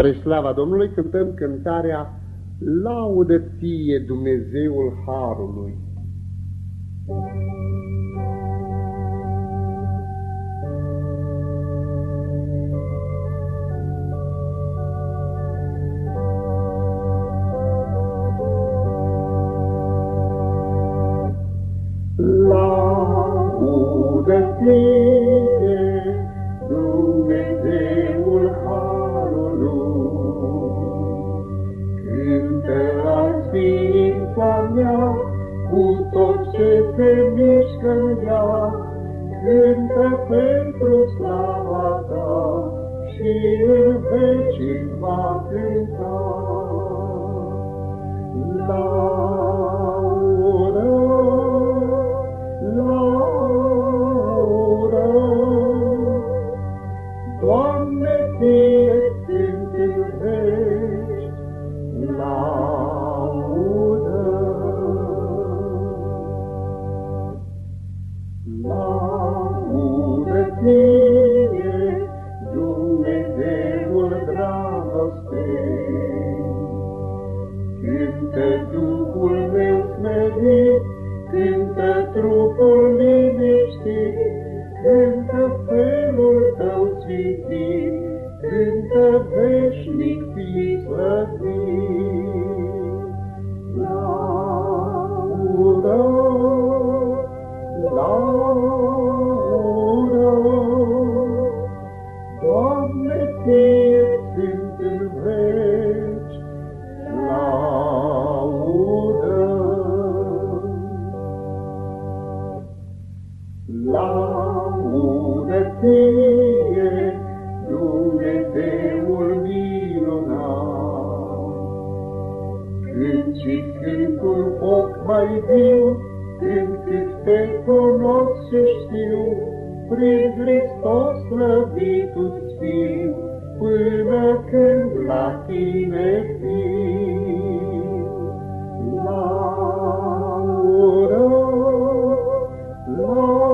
Spre slava Domnului cântăm cântarea Laudă ție Dumnezeul Harului. Laudă ție cu tot ce se mișcă în ea, cântă pentru slava ta și în veci va cânta. Laudă ție, Dumnezeul dragostei, Cântă Duhul meu smerit, cântă trupul liniștit, cântă felul tău sfințit, cântă veșnic fi Doamne, Ție sunt în veci, laudă. Laudă ție, Dumnezeul minunat. Când și cântul foc mai viu, când cât te cunosc și știu, prin Hristos slăvitul fiu, până când la tine fiu. Laură, laură,